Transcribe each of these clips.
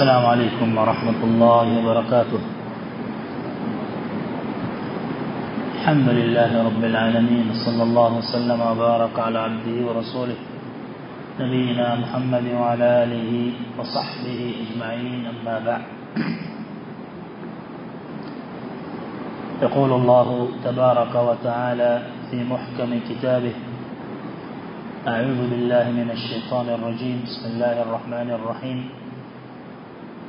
السلام عليكم ورحمة الله وبركاته. الحمد لله رب العالمين صلى الله وسلم وبارك على عبده ورسوله نبينا محمد وعلى آله وصحبه أجمعين أما بعد. يقول الله تبارك وتعالى في محكم كتابه أعوذ بالله من الشيطان الرجيم بسم الله الرحمن الرحيم.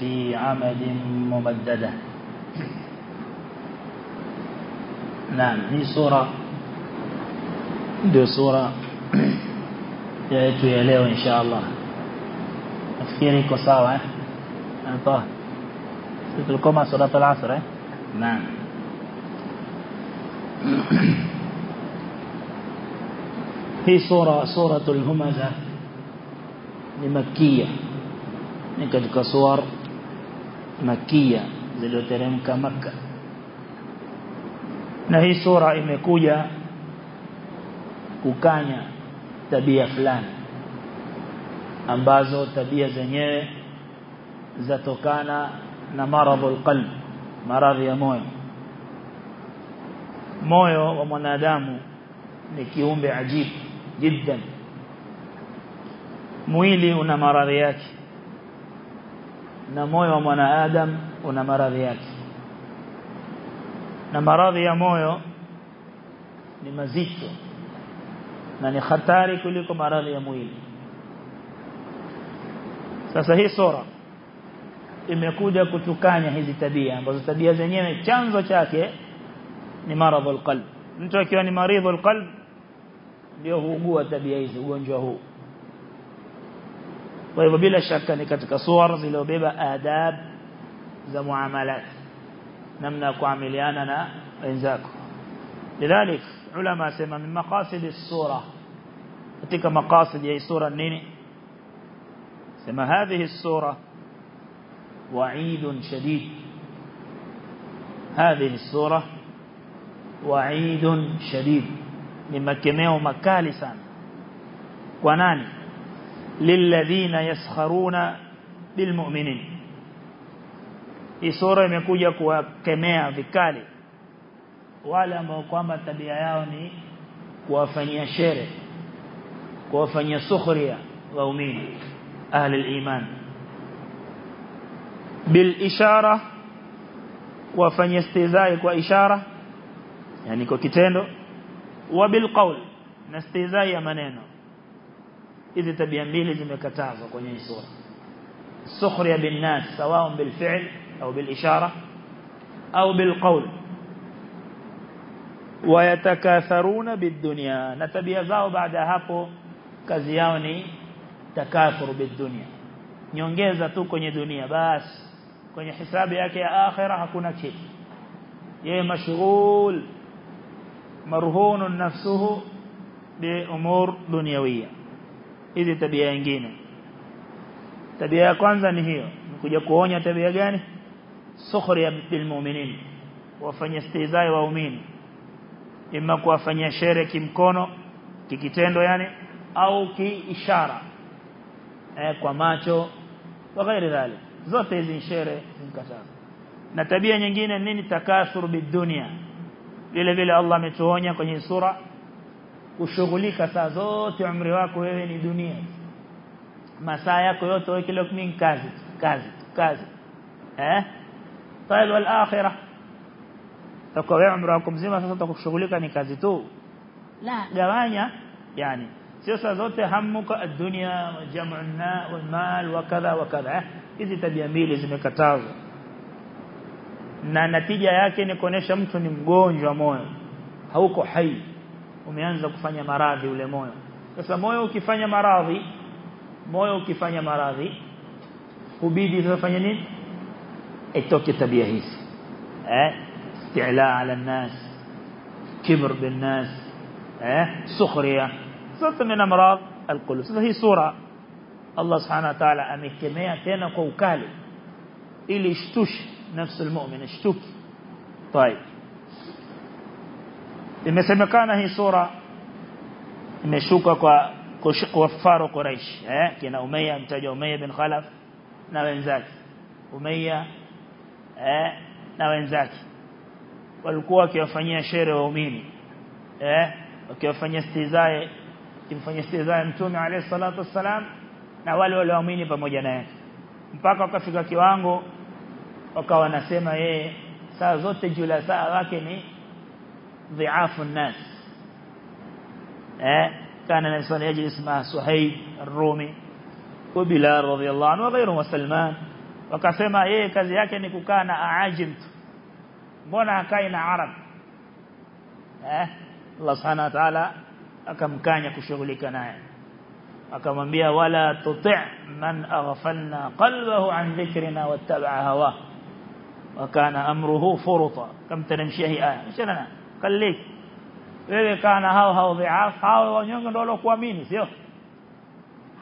في عمل ممددة. نعم هي صورة دي صورة يأتي إليه إن شاء الله. أفكيري كساوة أنتوه ستلكم صورة العصر نعم. في صورة صورة الهمزة. لمكية نكتك صور makia zilizoteremka maka na hii sura imekuja kukanya tabia fulani ambazo tabia zenyewe zatokana na maradhul qalb maradhi ya moyo. Moyo wa mwanadamu ni kiumbe ajibu jiddan. Mwili una maradhi yake na moyo wa mwanadamu una maradhi yake. Na maradhi ya moyo ni mazito na ni hatari kuliko maradhi ya mwili. Sasa hii sura imekuja kutukanya hizi tabia ambazo tabia zenyewe chanzo chake ni maradhi qalb. Mtu akiwa ni maridhul qalb ndio huugua tabia hizi ugonjwa huu kwa hivyo bila shaka ni katika suwar zilizobeba adab za muamalat namna kuamiliana na wenzako lidhalik ulama sema min maqasid as-sura katika maqasid ya sura nini sema hadhihi as-sura wa'id shadid هذه السورة وعيد شديد ni makemeo makali sana kwa nani lilladhina yaskharuna bilmu'minin hii sura imekuja kuwakemea vikali wale ambao kwamba tabia yao ni kuwafanyia shere kuwafanyia sukhria waumini ahli al-iman bil ishara kuwafanyia istizai kwa ishara yani kwa kitendo wa bil qawl na istizai ya maneno hizi tabia mbili zimekatazwa kwenye hii sura sukhriya bin nas sawa bil fi'l au bil ishara au bil qawl wayatakatharuna bidunya na tabia zao baada hapo kazi yao ni takathuru bidunya nyongeza tu kwenye dunia basi kwenye hisabu yake ya akhira hakuna kitu yeye mashghul marhunun nafsuhu bi umur dunyawiyya hizi tabia nyingine. Tabia ya kwanza ni hiyo nikuja kuonya tabia gani? Sukhri ya bil mu'minin wafanya istizai waumini. Imma kuwafanyia shere kimkono kikitendo yani au kiishara. Eh, kwa macho wa ghairi dhalik. Zote hizi shere zimkataza na tabia nyingine nini? Takathur bidunia vile vile Allah ametuonya kwenye sura kushughulika saa zote umri wako wewe ni dunia masaa yako yote wewe kila kumi kazi kazi kazi eh طيب والاخره takuwa wewe umri wako mzima sasa utakushughulika ni kazi tu la gawanya yani sio saa zote hamuka ad-dunya wa jam'una wal mal wa kadha wa kadha hizi tabia mbili zimekatazwa na natija yake ni kuonesha mtu ni mgonjwa moyo hauko hai Umeanza kufanya maradhi ule moyo sasa moyo ukifanya maradhi moyo ukifanya maradhi ubidi sasa fanya nini itoke tabia hizi eh isti'la ala nas kibr bin nas eh sukhriya zote min amrad alqulub sasa hii sura Allah subhanahu wa ta'ala amekemea tena kwa ukali ili ishtushe nafsi almu'min ishtuki طيب imesemekana hii sura imeshuka kwa kufaru Quraysh eh kina Umayya mtaja Umayya bin Khalaf na wenzake Umayya eh na wenzake walikuwa wakiwafanyia shere waumini eh wakiwafanyia stizae kimfanyia stizae mtume alayhi salatu wassalam na wale walioamini pamoja naye mpaka wakafika kiwango wakawa wanasema yeye saa zote jula saa wake ni ضعاف الناس. آه، كان الإنسان يجلس مع سهيب الرومي وبلال رضي الله عنه وغيره وسلمان وكسما إيه كذيك أنك كان أعجمت بنا كائن عرب. أه؟ الله سبحانه وتعالى أكم كان يكشغلك نايا أكم أنبياء ولا تطع من أغفلنا قلبه عن ذكرنا واتبع هواه. وكان أمره فرطا. كم ترمشيه آية. مش لنا kallik wewe kana hao hao dhiaf hao wanyonge ndio walokuamini sio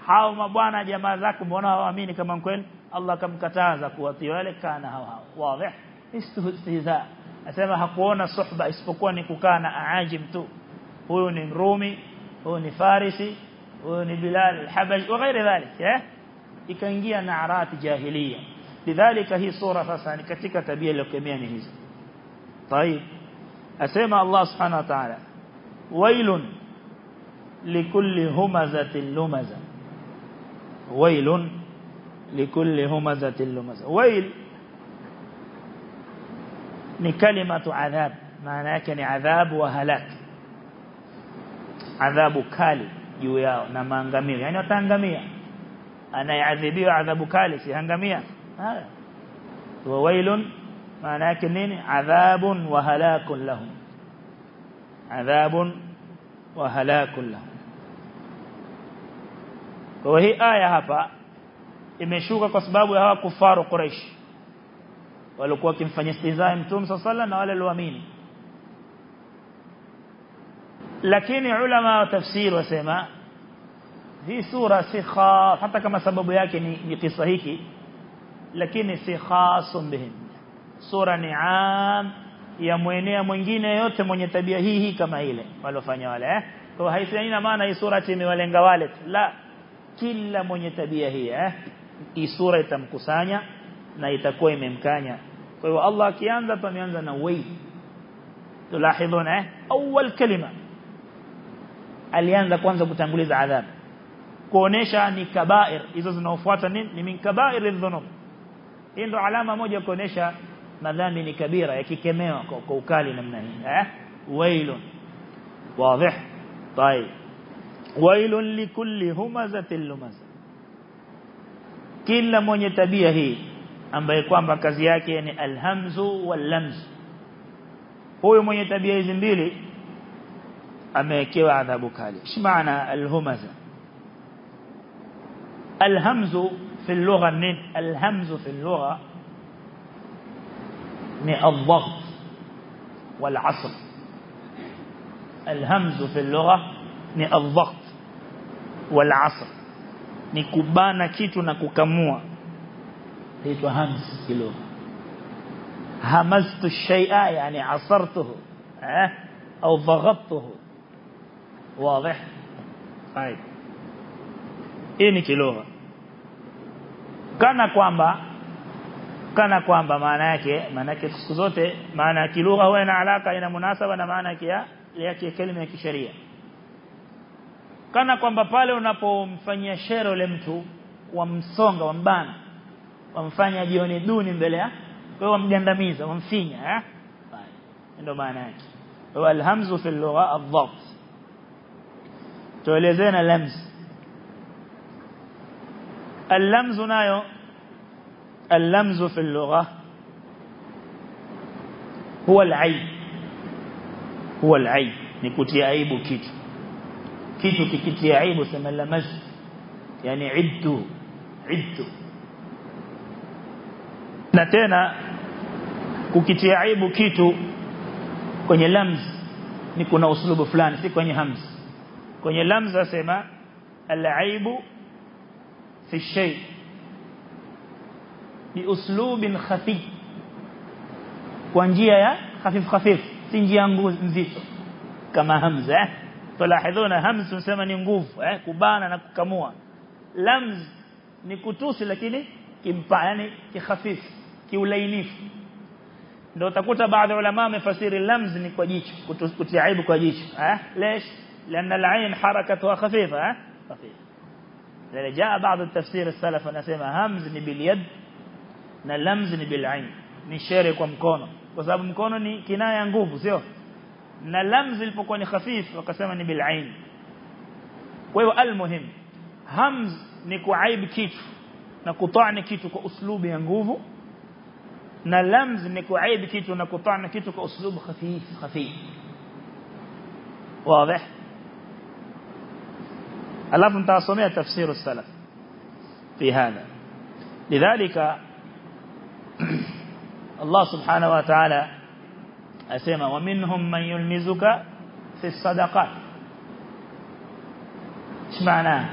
hao mabwana jamaa zako mbona hawaamini kama kweli Allah akamkataza kuwatii wale kana hao hao wazi istihza asema hakuona suhba isipokuwa ni kukaa na aajim tu huyu ni mrumi huyu ni farisi huyu ni bilal al-habash na ghairi dhalik eh ikaingia na arati jahiliya lidhalika hii sura sasa ni katika tabia iliyokemea ni hizi طيب asema Allah subhanahu wa ta'ala wailun likulli humazatin lumaza wailun likulli humazatin lumaza wail ni kalimatu adhab maana yake ni adhabu wa halak adhabu kali juu yao na maangamizi yani wataangamia anayeadhibiwa adhabu kali si hangamia haya wa wailun maana yake nini adhabun wa halakun lahum adhabun wa halakun lahum kwa hii aya hapa imeshuka kwa sababu ya hawa kufaru Quraysh walikuwa wakimfanyia istizaa mtume sallallahu na wale walioamini lakini ulama wa tafsiri wasema hii sura si khas hata kama sababu yake ni, kisa hiki lakini si khasum bihim sura ni am ya mwenea mwingine yote mwenye tabia hii hii kama ile walofanya wale eh kwa haina maana hii sura imewalenga wale la kila mwenye tabia hii eh hii sura itamkusanya na itakuwa imemkanya kwa hiyo Allah akianza tumeanza na wai tulahidhuna eh awal kalima alianza kwanza kutanguliza adhabu kuonesha ni kabair hizo zinaofuata nini ni min kabair adh-dhunub hii ndo alama moja kuonesha madhambi ni kabira yakikemewa kwa ukali namna hii eh wailun wazi طيب wailun likulli humazatil lumazah kila mwenye tabia hii ambaye kwamba kazi yake ni alhamzu wallamz huyo mwenye tabia hizi mbili amewekewa adhabu kali shmaana alhumaza alhamzu في اللغة نين الهمز في اللغة مع الضغط والعصر. الهمز في اللغة مع الضغط والعصر. نكبانا كيتو نككموا هيتو همز في اللغة همزت الشيء يعني عصرته أو ضغطته واضح طيب إيه نكي لغة كانا كوانبا kana kwamba maana yake maana yake siku zote maana ya kilugha huwa ina alaka ina munasaba na maana yake ya kelima ya kisheria. Kana kwamba pale unapomfanyia shero yule mtu wamsonga wambana wamfanya jioni duni mbele ya kwa eh? hiyo wamgandamiza wamfinya eh? Ndio maana yake. Wa alhamzu fil lugha adhabt tuelezeana lamz. اللمز nayo اللمز في اللغة هو العيب هو العيب ni kukitia عيب kitu kitu ukikitia عيب sema لمز يعني na tena kukitia aibu kitu kwenye lamz ni kuna uslubu fulani si kwenye hamz kwenye lamz asema al-aibu fi shay bi uslubin khafi kwa njia ya khafif khafif si njia nzito kama hamza eh tulahidhuna hamz tunasema ni nguvu eh kubana na kukamua lamz ni kutusi lakini kimpa yani kikhafifu kiulainifu ndio utakuta baadhi ya ulama wamefasiri lamz ni kwa jicho kutia aibu kwa jicho eh ليش لأن العين حركتها خفيفه eh خفيفه لذا جاء بعض التفسير السلف hamz ni bil yad na lamz ni bil ain ni shere kwa mkono kwa sababu mkono ni kinaya nguvu sio na lamz ilipokuwa ni khafif wakasema ni bil ain kwa hiyo almuhim hamz ni kuaib kitu na kutani kitu kwa uslubu ya nguvu na lamz ni kuaib kitu na kutana kitu kwa uslubu khafif khafif واضح alafu nitasomea tafsiri السلف في هذا لذلك الله سبحانه وتعالى asema ومنهم من يلمزك في الصدقات إيش معناه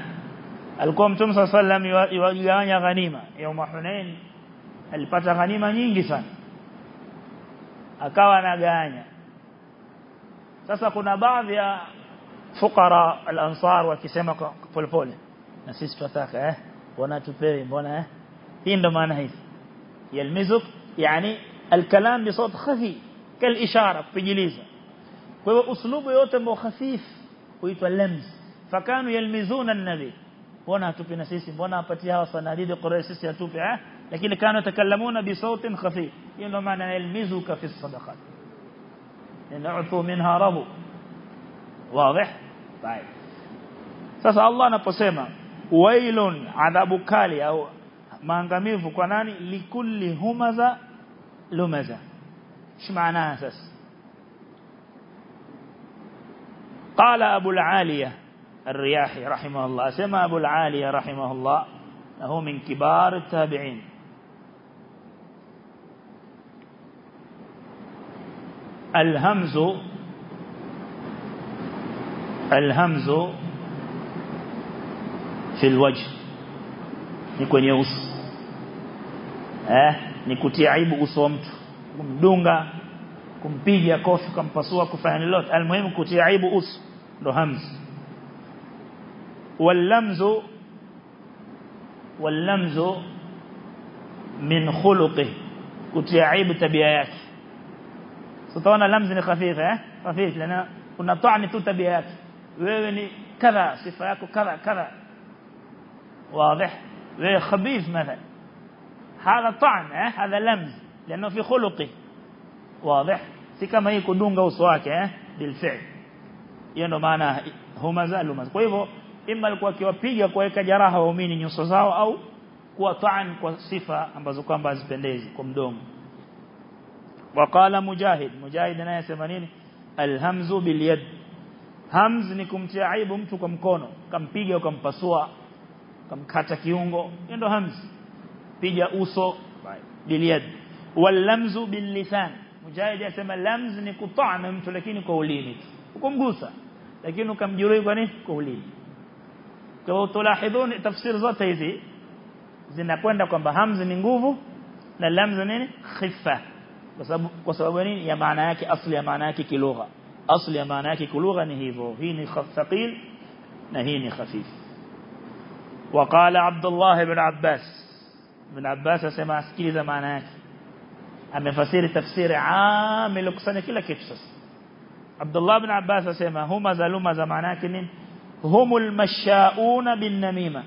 alikuwa mtume صلى الله عليه وسلم yagawanya ghanima يوم Hunain alipata ghanima nyingi sana akawa anaganya sasa kuna baadhi ya fukara al-ansar wakisema polepole na sisi tunataka eh mbona tupewe mbona eh hii ndo maana hizi yalmizuk يعني الكلام بصوت خفي كالإشارة في جليزة وأسلوب يوتم وخفيف ويتوى اللمز فكانوا يلمزون النبي. ونا تبين سيسم ونا أبتها وصناديد قرية سيسي أتوبها لكن كانوا يتكلمون بصوت خفي. إنه معنى يلمزك في الصدقات. إن أعطوا منها رب واضح؟ طيب. فسأل الله نبسيما ويل عذاب كالي أو maangamivu kwa nani? Likulli humaza lumaza shmaana sasa قال ابو العاليه الرياحي رحمه الله سمى ابو العاليه رحمه الله هو من كبار التابعين الهمز الهمز في الوجه ni kwenye uso. Eh ni kutia aibu uso wa mtu kumdunga kumpiga kofi kumpasua kufanya lolote almuhimu kutia aibu uso ndo hamz wallamzu wallamzu min khuluqi kutia aibu tabia yake utaona lamzi ni khafifa eh khafifa lana kuna taani tu tabia yake wewe ni kadha sifa yako kadha kadha واضح wewe khabith مثلا هذا طعن eh هذا لمز لأنه في خلقه واضح si kama hii kudunga uso wake eh bilfi'l hiyo ndo maana humaza lumaz kwa hivyo imma alikuwa akiwapiga kuweka jaraha waumini nyuso zao au kuwa taan kwa sifa ambazo kwamba hazipendezi kwa mdomo وقال مجاهد مجاهد anayesema nini alhamzu bilyad hamz ni kumtia aibu mtu kwa mkono kampiga ukampasua kamkata kiungo ndo hamz piga uso bilyad wallamzu billisan mujahid asema lamz ni kutana mtu lakini kwa ulimi ukumgusa lakini ukamjeruhi kwa nini kwa ulimi kwa hiyo tulahidhuni tafsiri zote hizi zinakwenda kwamba hamz ni nguvu na lamz nini khifa kwa sababu kwa sababu nini ya maana yake asli ya maana yake kilugha asli ya maana yake kilugha ni hivyo hii ni thaqil na hii ni khafif وقال عبد الله بن عباس بن عباس اسمع sikiliza maana yake amefasiri tafsiri amil kusanya kila kitu sasa Abdullah ibn Abbas asema huma zaluma za maana yake nini humul mashauna bin namima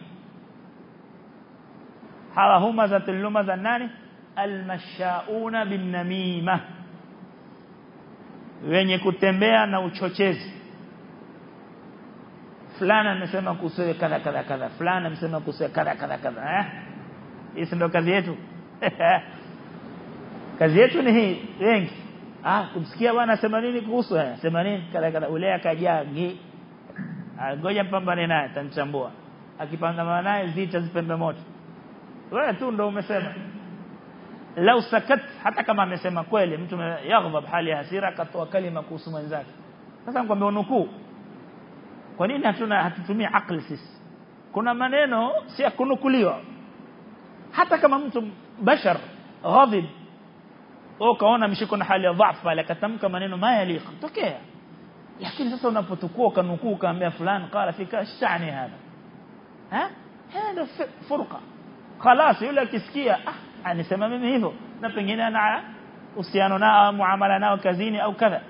hawa huma za tuluma za nani almashauna bin namima wenye kutembea na uchochezi fulana amesema kuhusu kadha kadha kadha fulana amesema kuhusu kadha kadha kadha eh hii ndio kazi yetu. Kazi yetu ni hii wengi. Ah kumsikia bwana asema nini kuhusu haya? Sema nini? Kala kala ule akajangi. ngoja mpambane naye tanchambua Akipambana naye zita zipembe moto. Wewe tu ndio umesema. Lau sakat hata kama amesema kweli mtu yaghdhab hali ya hasira akatoa kalima kuhusu mwenzake. Sasa nikwambia unukuu. Kwa nini hatuna hatutumii akli sisi? Kuna maneno si kunukuliwa hata kama mtu bashar ghadhib au kaona mshiko na hali ya dhaifu pale akatamka maneno mayaliqa tokea lakini sasa unapotukua kanukuu kaambia fulani qala fika shani hapa ha hada furqa خلاص yule akisikia ah anisema mimi hivyo na pengine ana uhusiano nao muamala nao kazini au kadha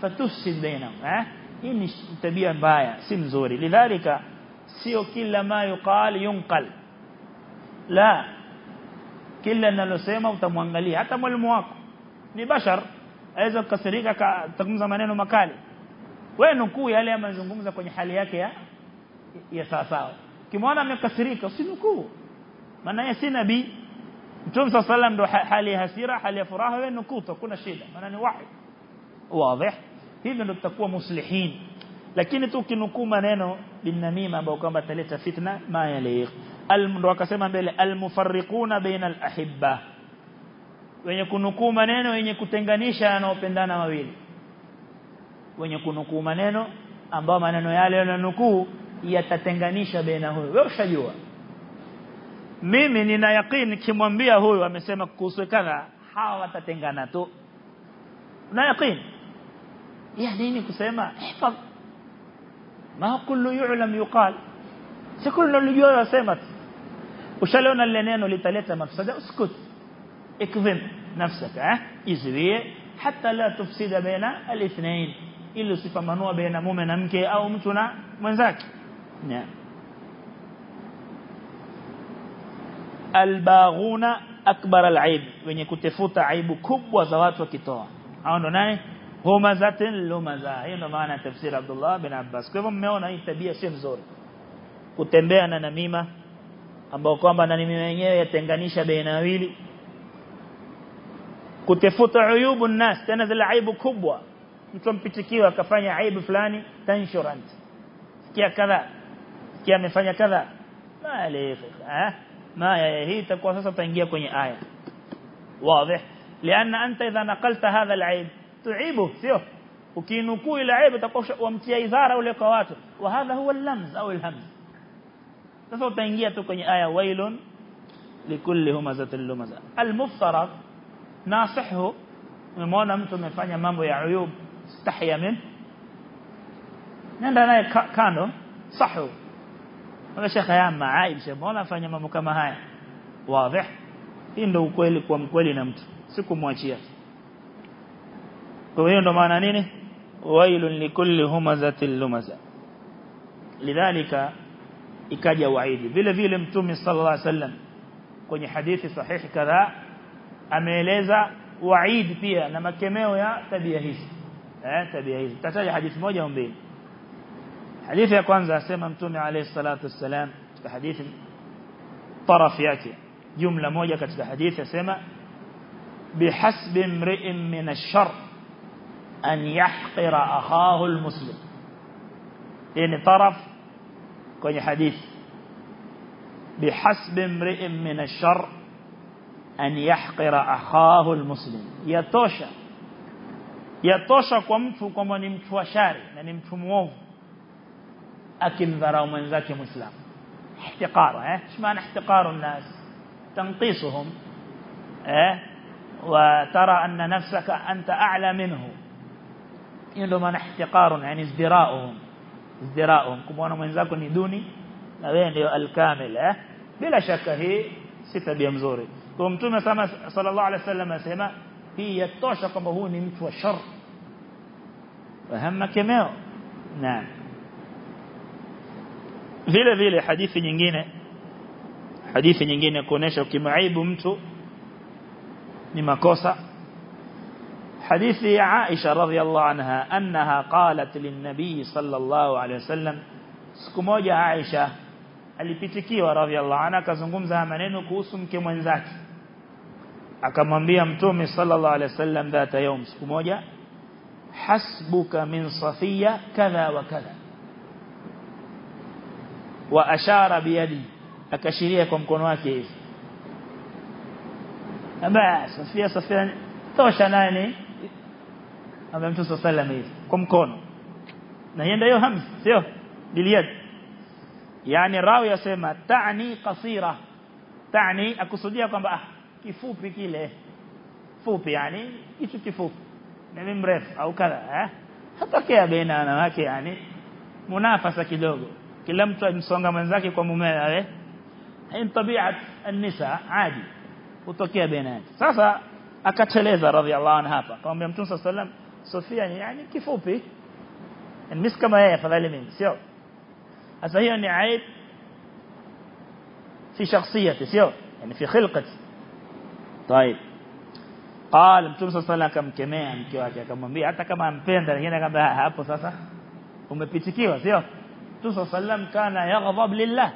fatusid bainahum eh hii ni tabia mbaya si mzuri lidhalika sio kila ma yuqal yunqal la kila ninalosema utamwangalia hata mwalimu wako ni bashar aweza kukasirika akazungumza maneno makali wewe nukuu yale amezungumza kwenye hali yake ya ya sawa sawa kimwona amekasirika usinukuu maana yeye si nabii Mtume صلى الله ndo hali ya hasira hali ya furaha wewe nukuu kuna shida maana ni wahi wazi hivyo ndo tutakuwa muslihin lakini tu kinukuu maneno binamima ambao kwamba taleta fitna ma yaliq ndo akasema mbele almufarriquna baina alahibba wenye kunukuu maneno wenye kutenganisha wanaopendana wawili wenye kunukuu maneno ambao maneno yale yananukuu yatatenganisha baina huyo wewe ushajua mimi nina yakini kimwambia huyu amesema kuhusu kadha hawa watatengana tu na yakini ya nini kusema hifadh ma kullu yu'lam yuqal si kullu unajua wasema ushaliona lile neno litaleta mafsada uskut ikdhim nafsaka eh izuie hata la tufsida baina alithnain ili usifamanua baina mume na mke au mtu na mwenzake yeah. albaghuna akbar alaib wenye kutafuta aibu kubwa za watu wakitoa hao ndo nani humazatin lumaza hiyo ndo maana tafsiri Abdullah bin Abbas kwa hivyo mmeona hii tabia sio nzuri kutembea na namima ambao kwamba na namima yenyewe yatenganisha baina wawili kutafuta uyubu nas tena zile aibu kubwa mtu mpitikiwa akafanya aibu fulani tanshurant sikia kadha sikia amefanya kadha mali eh ما هي تكون sasa utaingia kwenye aya واضح لأن انت اذا نقلت هذا العيب تعيبه sio ukinukuu ile aibu utakuwa umtia idhara ule kwa watu wa hadha huwa al-lamz au al-hamz sasa utaingia tu kwenye aya wailun likulli humazatil lumaza al-muftarad nasihu umeona mtu amefanya mambo ya uyub stahya min nenda naye kando sahu wala shekha ya maaib mbona afanya mambo kama haya wazi hii ndio ukweli kwa mkweli na mtu sikumwachia kwa hiyo ndo maana nini wailun likulli humazatil lumaza lidhalika ikaja waidi vile vile mtume sallallahu alaihi wasallam kwenye hadithi sahihi kadhaa ameeleza waid pia na makemeo ya tabia hizi eh tabia hizi tataja hadithi moja au mbili hadithi ya kwanza asema mtume alayhi salatu wassalam katika hadithi taraf yake jumla moja katika hadithi asema bihasbi imri'in min ash-shar an yahqira akhahu al-muslim yani taraf kwenye hadithi bihasbi imri'in min ash-shar an yahqira akhahu al-muslim yatosha yatosha kwa mtu kwamba ni mtu wa shari na ni mtu muovu akimdharau mwenzake muislamu ihtiqara eh إيش معنى احتقار الناس تنقيصهم eh وترى ان نفسك انت اعلى منه ndio maana ihtiqar yani izdira'uhum izdira'uhum kumwona mwenzako ni duni na wewe ndio alkamil eh bila shaka hii si tabia mzuri kwa mtume sama sallallahu alaihi wasallam asema hii yatosha kwamba huu ni mtu wa shar fahamu kemeo naam vile vile hadithi nyingine hadithi nyingine kuonesha ukimaibu mtu ni makosa hadithi ya Aisha radhiallahu anha annaha qalat lin-nabii sallallahu alayhi wasallam siku moja Aisha alipitikiwa radhiallahu anha akazungumza maneno kuhusu mke mwenzake akamwambia mtume sallallahu alayhi wasallam dhata yawm siku moja hasbuka min safiya kadha wa kadha wa ashara biyadi akashiria kwa mkono wake hivi basi Sofia Sofia tosha nani Aba Mtume sallam hivi kwa mkono na hiyo ndio hamza sio biliyad yani rawi yasema ta'ni qasira ta'ni akusudia kwamba ah kifupi kile fupi yani kitu kifupi na mrefu au kadha eh hatokea baina wanawake yani munafasa kidogo kila mtu amsonga mwenzake kwa mumewe hii tabia an-nisa adi utokea baina yake sasa akateleza radhiallahu anha hapa akamwambia mtume sallam Sofia yani kifupi ni kama yeye afadhali mimi sio sasa hiyo ni aib في شخصيته sio yani fi khilqati طيب قال mtume صلى الله عليه akamkemea mke wake akamwambia hata kama ampenda lakini akamwambia hapo sasa umepitikiwa sio mtume صلى الله kana yaghdab lillah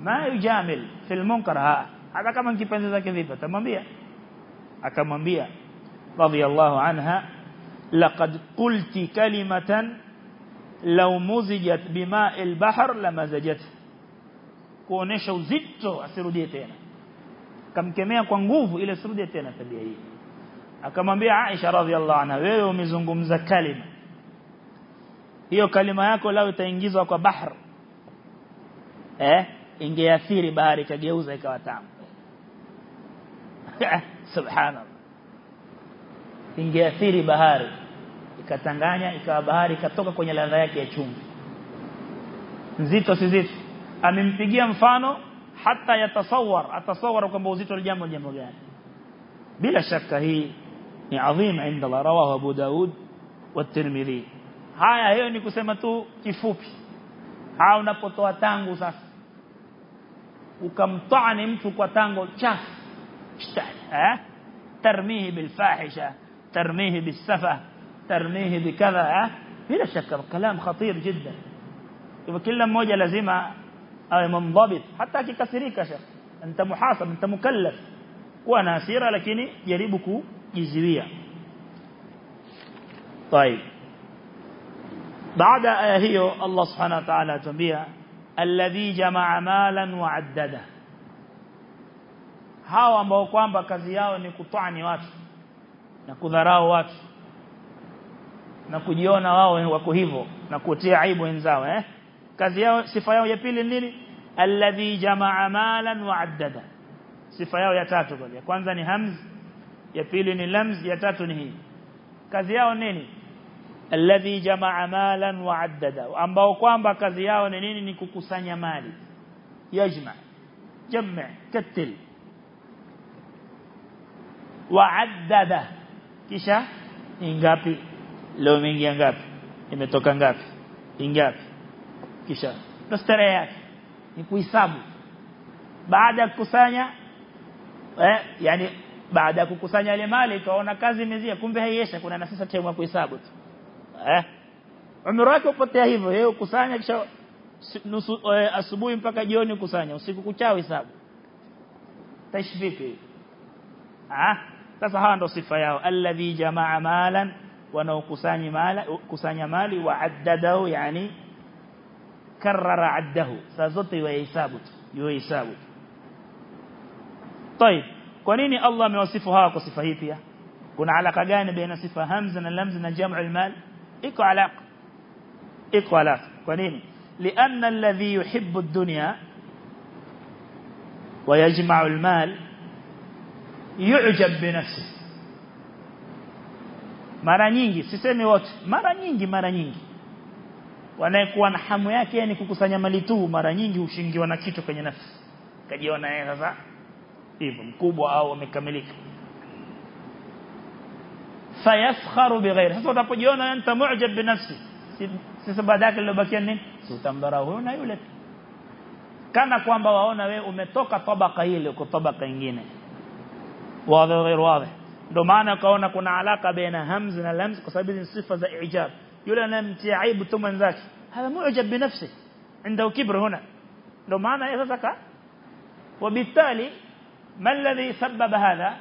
ma yujamil fil munkar hata kama kipenzi zake vipi atamwambia akamwambia رضي الله عنها لقد قلت كلمة لو مزجت بماء البحر لمزجت كونش وزدت أسرديتين كم كمية قنقوف إلى سرديتين تبيعي كما بيع عائشة رضي الله عنها ومزنقم ذا كلمة هي كلمة يكو لو تنجيز وكو بحر إيه إنجي أثير بارك جيوزك وتعم سبحان الله ingeathiri bahari ikatanganya ikawa bahari ikatoka kwenye ladha yake ya chumvi nzito si zito amempigia mfano hata yatasawar atasawara kwamba uzito jambo jambo gani bila shaka hii ni adhim inda Allah rawahu Abu Daud wa Tirmidhi haya hiyo ni kusema tu kifupi au unapotoa tangu sasa ukamtani mtu kwa tango chafu eh tarmihi bilfahisha ترميه بالسفة ترميه بكذا بلا شك كلام خطير جدا. يبقى كل موجة لازمة اوي منضبط. حتى كثيرك يا أنت محاسب أنت مكلف. وأنا اسيره لكن جرب كجزويا طيب. بعد إيه هي الله سبحانه وتعالى تنبيا الذي جمع مالا وعدده. هاو ambao kwamba kazi yao ni kutwani na kudharau watu na kujiona wao wako hivyo na kutia aibu wenzao eh? Kazi yao sifa yao ya pili nini? Alladhi jamaa malan wa addada. Sifa yao ya tatu kwa kwanza ni hamz ya pili ni lamz ya tatu ni hii. Kazi yao nini? Alladhi jamaa malan wa addada. Ambao kwamba kazi yao ni nini? Ni kukusanya mali. Yajma jamaa katil. Wa addada kisha ni ngapi leo imeingia ngapi? Imetoka ngapi? Ingapi? Kisha ndo starehe yake. Ni kuhesabu. Baada ya kukusanya eh yani baada ya kukusanya ile mali kaona kazi imezia kumbe haiesha kuna na sasa time ya kuhesabu tu. Eh? Umri wake upotea hivyo yeye ukusanya kisha nusu eh, asubuhi mpaka jioni ukusanya usiku kuchao hesabu taishi vipi? Ah sasa hawa ndo sifa yao alladhi jamaa malan wanaokusanya mali kusanya mali wa addadahu yani karara addahu saa zote yuhesabu yuhesabu طيب kwa nini Allah amewasifu hawa kwa sifa hii pia kuna alaka gani baina sifa hamza na lamza na jam'u al-mal iko alaka iko alaka kwa nini لأن الذي يحب الدنيا ويجمع المال yujab binafsi mara nyingi siseme wote mara nyingi mara nyingi. Wanayekuwa na hamu yake yani kukusanya mali tu mara nyingi ushingiwa na kitu kwenye nafsi. Kajiona yeye sasa hivyo mkubwa au amekamilika. Fayafkharu bighayri sasa utapojiona anta mu'jab binafsi sasa baada yake lilobakia nini? Utamdharau huyo na yule. Kana kwamba waona we umetoka tabaka ile uko tabaka nyingine wazi ghair wazi ndio maana kaona kuna alaka baina hamz na lamz kwa sababu ni sifa za ijab yule anamtia aibu tu mwenzake hada mu'jab binafsi عنده كبر هنا ndio maana yeye sasa وبالتالي ما الذي سبب هذا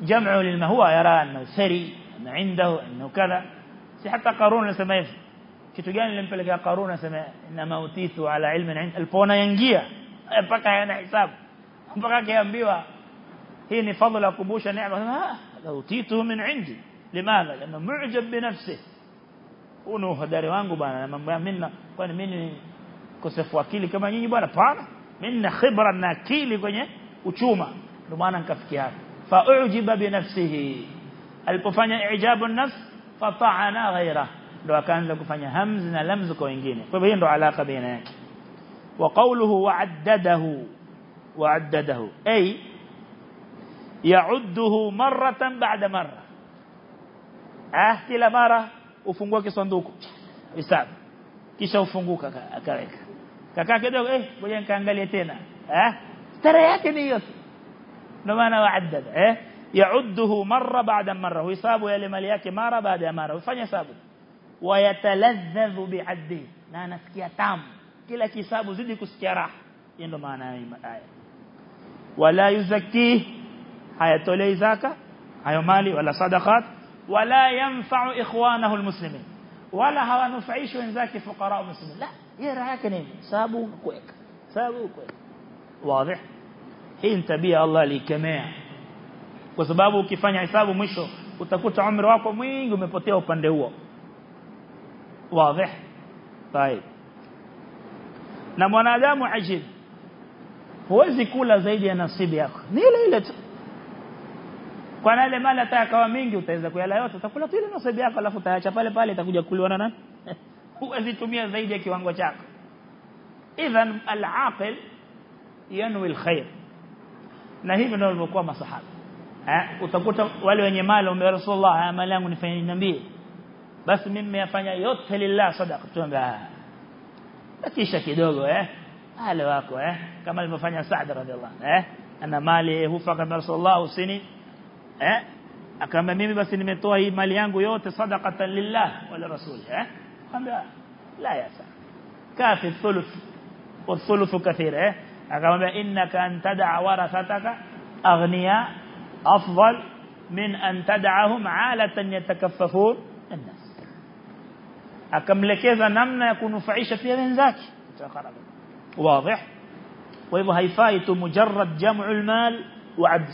جمعه للما هو يرى انه ثري انه عنده انه كذا si hata qarun anasema hivi kitu gani limpelekea qarun anasema inama utitu ala ilmin alipoona yangia mpaka yana hisabu mpaka akiambiwa هنا فضل قبوش نعمة. لو تيته من عندي. لماذا؟ لأنه معجب بنفسه. ونو هداري وانقو بانا. من منا قال من كسف وكيل كما يجي بانا. بانا من خبرة ناكيل قلنا وشوما. لمانا كفكيها فأعجب بنفسه. الفانيا إعجاب النفس فطعنا غيره. لو كان لك فانيا همزنا لمزك وإنجين فبين طيب، علاقة بينك وقوله وعدده وعدده. أي ya'udduhu marratan ba'da marra ah kila mara ufungue kisanduku hisabu kisha ufunguka akaweka kaka kidogo eh ngoja nikaangalie tena eh tarehe yake ni hiyo ndio maana waaddada eh yaudduhu marra baada marra hisabu yale mali yake mara baada ya mara ufanye hesabu wayataladhdhu bi'addi na anasikia tamu kila kisabu zidi kusikia raha ndio maana ya aya wala yuzakki hayatolei zaka hayo mali wala sadaqat wala yanfa'u ikhwanahu almuslimin wala hawanufaishi wenzake fuqara muslimin la yeye raha yake nini sababu kuweka sababu kuweka wazi hii ni tabia Allah alikemea kwa sababu ukifanya hesabu mwisho utakuta umri wako mwingi umepotea upande huo wazi طيب na mwanadamu ajib huwezi kula zaidi ya nasibu yako ni ile ile tu kwa ile mali atakawa mingi utaweza kuyala yote utakula tu ile nasibu yako alafu utaacha pale pale itakuja kuliwa na nani huwezi tumia zaidi ya kiwango chako idhan al-aqil yanwi al-khair na hivi ndio walivyokuwa masahaba eh utakuta wale wenye mali wa Rasulullah haya mali yangu nifanye niambie basi mimi nimeyafanya yote lillah sadaqa tuambia kisha kidogo eh wale wako eh kama alivyofanya Saad radhiallahu eh ana mali hufa kama Rasulullah usini eh akamwambia mimi basi nimetoa hii mali yangu yote sadaqatan lillah wala rasul eh akamwambia la ya sa kafi thuluth والثلث كثير eh akamwambia innaka an tad'a warathataka aghniya afdal min an tad'ahum 'alatan yatakaffafun الناس akamlekeza namna ya kunufaisha pia wenzake wazi kwa hivyo haifai tu mujarrad jam'ul mal wa abd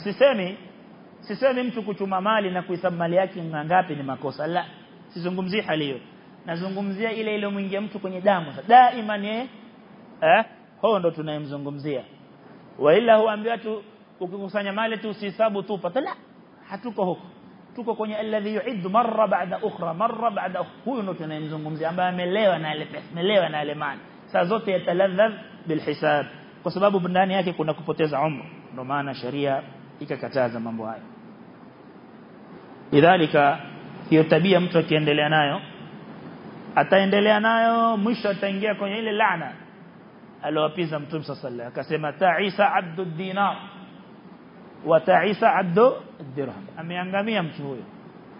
sisemi mtu kuchuma mali na kuhesabu mali yake ngapi ni makosa la sizungumzii hali hiyo nazungumzia ile ile muingia mtu kwenye damu daima ni eh huo ndo tunayemzungumzia wa ila huambiwa tu ukikusanya mali tu usihesabu tu pata la hatuko huko tuko kwenye alladhi yu'iddu marra ba'da ukhra marra ba'da huyo ndo tunayemzungumzia ambaye amelewa na ile pesa amelewa na ile mali saa zote yataladhadh bilhisab kwa sababu ndani yake kuna kupoteza umri ndio maana sharia ikakataza mambo hayo lidhalika hiyo tabia mtu akiendelea nayo ataendelea nayo mwisho ataingia kwenye ile laana aliowapiza mtume sallallahu akasema ta'isa abdud dinar wa ta'isa abdu dirham ameangamia mtu huyo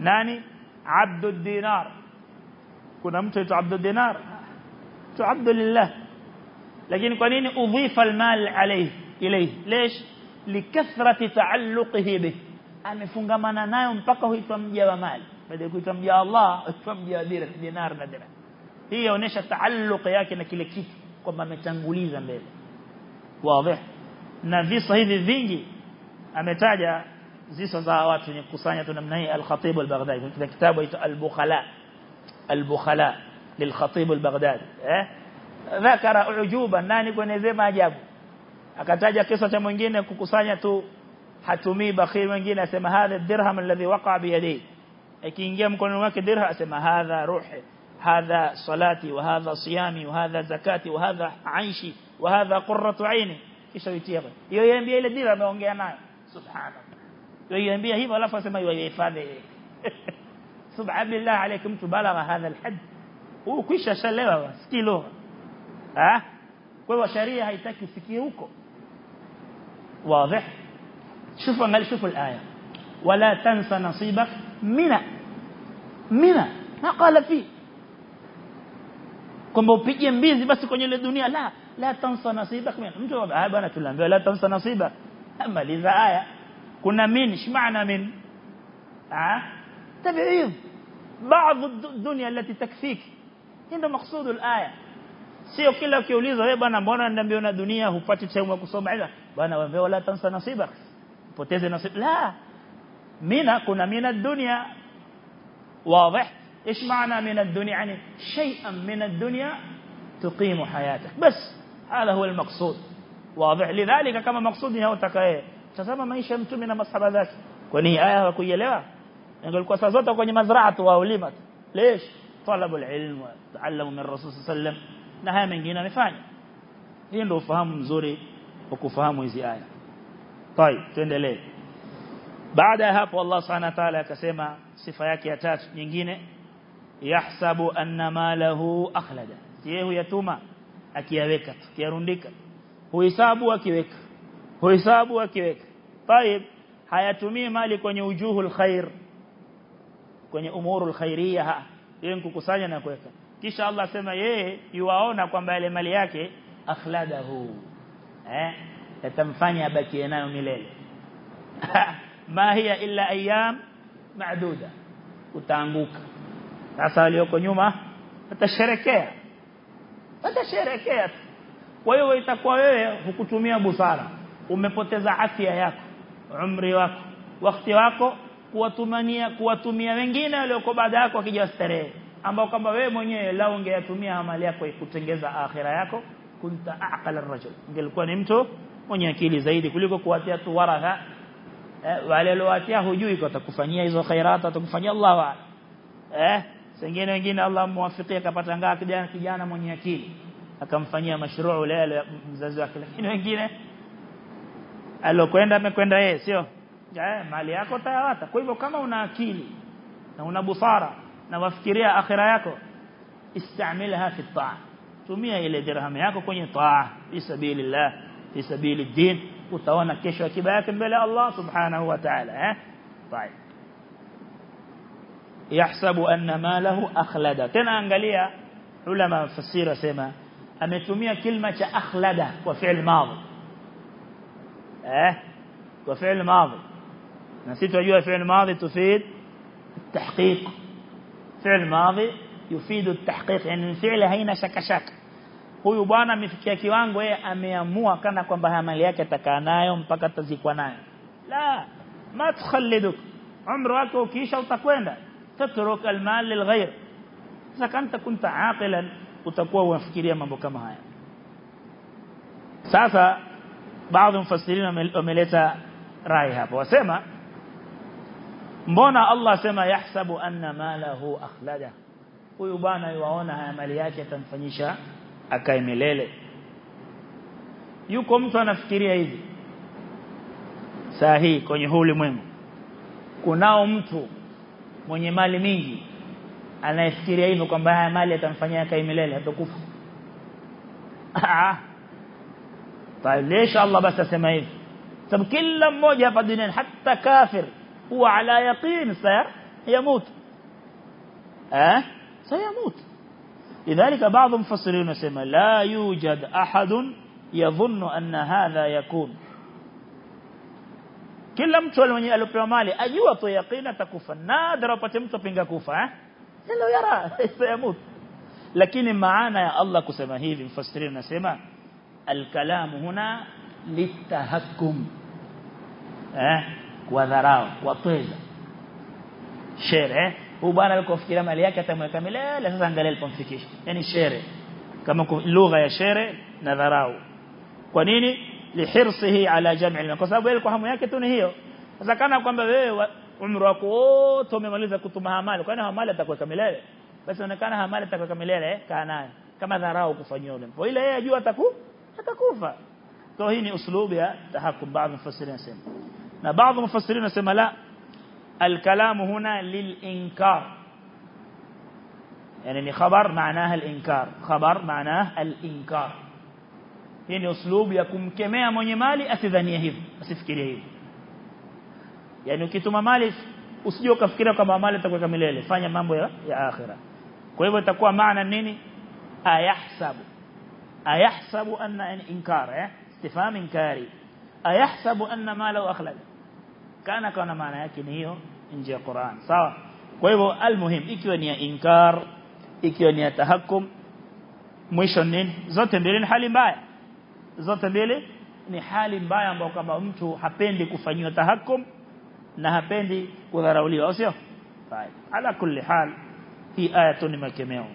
nani abdud dinar kuna mtu aitwa abdud dinar tu abdulillah lakini kwa nini udhifa almal alayhi ilayhi lesh likathrati ta'alluqihi bih amefungamana nayo mpaka huitwa mja wa mali baada ya kuitwa mja Allah huitwa mja wa dinar na dirham hii inaonyesha taalluq yake na kile kitu kwamba ametanguliza mbele wazi na visa hivi vingi ametaja zisa za watu wenye kukusanya tu namna hii al-Khatib al-Baghdadi kuna kitabu aitwa al-Bukhala al-Bukhala lil-Khatib al-Baghdadi eh ذكر ujuba nani kuenezea maajabu akataja kisa cha mwingine kukusanya tu hatumii bakhil mwingine asema hadha dirham alladhi waqa bi yadi akiingia mkononi wake dirham asema hadha ruhi هذا صلاتي وهذا صيامي وهذا زكاتي وهذا عيشي وهذا قرة عيني kisha itia hiyo yambia ile dira ameongea nayo subhanallah hiyo yambia hivyo alafu asema yuhifadhi subhanallah alaykum tubalagha hadha alhad huu kisha shalewa sikilo ah kwa hiyo sharia haitaki ufikie huko wazi شوف angalia شوف الآية ولا تنسى نصيبك من من ما قال فيه kwamba upige mbizi basi kwenye ile dunia la la tansa nasibak min mtu ah bwana tuliambiwa la tansa nasiba maliza aya kuna min shmaana min ah tabi'in بعض الدنيا التي تكفيك ndio مقصود الآية sio kila ukiulizwa wewe bwana mbona niambiwa na dunia hupati time ya kusoma ila bwana wewe wala tansa nasibak poteze nasib la mina kuna mina dunia wazi إيش معنى من الدنيا؟ يعني شيئا من الدنيا تقيم حياتك. بس هذا هو المقصود. واضح؟ لذلك كما مقصود هنا وتكاي تسمى معيشه متومي من المساله ذات كوني آية وكيهلوا انقول كو سازوتو كوني مزرعة تو ليش؟ طلب العلم وتعلم من الرسول صلى الله عليه وسلم. نهاية من جينا فاني دي فهم ufahamu mzuri wa kufahamu hizi طيب تندلي. بعد هاب والله سبحانه وتعالى كسيما صفاياك يتات نجين يحسب أن ماله أخلد. يهو يتوما أكي يوكت كي يرندك هو يساب وكي يوك هو يساب وكي يوك طيب حياتمي مالي كوني وجوه الخير. kwenye umuru alkhairia yeye mkukusanya na kuweka kisha Allah sema yeye yuwaona kwamba ile mali yake akhladahu eh yatamfanya abakie nayo milele ma hiya illa ayyam maaduda utaanguka sasa walioko nyuma watasherekea watasherekea hiyo itakuwa wewe hukutumia busara umepoteza afya yako umri wako wakati wako kuwatumania kuwatumia wengine walioko baada yako wakija starehe ambao kama wewe mwenyewe lao ungeyatumia amali yako kutengeza akhira yako kunta aqala ar-rajul ingelikuwa ni mtu mwenye akili zaidi kuliko kuwatia tu waratha eh, wale waliowatia hujui kwa atakufanyia hizo khairat atakufanyia Allah eh sengine wengine Allah muwafikia akapata ngaa kijana kijana mwenye akili akamfanyia mashruu ule mzazi wake lakini wengine alokwenda amekwenda yeye sio eh mali yako tayawata kwa hivyo kama una akili na una busara na wafikiria akhira yako istamilha fi taa tumia ile dirham yako kwenye taa في سبيل الدين وتوانا كيشو كباك بلا الله سبحانه وتعالى ها؟ طيب. يحسب أن ماله أخلد. تنا أنجليا علماء في فسيرة سيما أمتمية كلمة أخلد وفعل ماضي. وفعل ماضي. نسيت أيها فعل ماضي تفيد التحقيق. فعل ماضي يفيد التحقيق يعني الفعل هين شك شك. Huyu bwana amefikia kiwango yeye ameamua kana kwamba mali yake atakaa nayo mpaka tazikwa nayo la ma tukhalliduk umri wako ukiisha utakwenda tatruk almal lilghayr sasa kanta kunta aqilan utakuwa unafikiria mambo kama haya sasa baadhi mfasirina wameleta rai hapa wasema mbona Allah sema yahsabu anna malahu akhlada huyu bwana yuaona haya mali yake atamfanyisha akae milele yuko mtu anafikiria hivi saa hii kwenye huu ulimwengu kunao mtu mwenye mali mingi anayefikiria hivyo kwamba haya mali atamfanyia akae milele atakufa ah طيب Allah basi asema hivi sababu kila mmoja hapa duniani hata kafir هو على يقين سيموت أه سيموت لذلك بعض المفسرين يسمى لا يوجد أحد يظن أن هذا يكون kila mtu mwenye alipewa mali ajua tu yakina takufa nadra upate mtu pinga kufa eh hilo yara sayamut lakini maana ya Allah kusema hivi mfasiri nasema alkalam huna litahakkum eh kwa dharau kwa pesa shere huyu bwana alikofikiria mali yake atamweka milele sasa angalia alipomfikisha yani shere kama lugha ya shere na dharau kwa nini lihirsihi ala jam'i kwa sababu ile kwa hamu yake tu ni hiyo sasa kana kwamba wewe umri wako wote umemaliza kutuma hamali kwani hamali atakuweka milele basi inaonekana hamali atakuweka milele eh kaa naye kama dharau kufanyia ule kwa ile yeye ajua ataku atakufa kwa hii ni uslubu ya tahakum baadhi mfasiri nasema na baadhi mufassirin nasema la الكلام هنا للإنكار. يعني خبر معناه الإنكار خبر معناه الإنكار. يعني أسلوب يكون كما من مالي أسذن يهيب أسفكر يهيب. يعني كتما مالي أسجيو كفكرة كما مالي تقول كميلة فانيا مامبو يا آخرة. كيف تقول معنى النيني أيحسب. أيحسب أن إنكار إيه؟ استفام إنكاري. أيحسب أن ماله أخلاله kana kana maana yake ni hiyo nje ya Qur'an sawa kwa hivyo almuhim ikiwa ni ya inkar ikiwa ni ya tahakkum mwisho nini zote mbili ni hali mbaya zote mbili ni hali mbaya ambayo kama mtu hapendi kufanywa tahakum na hapendi kudharauliwa au sio طيب على كل حال tu ni makemeo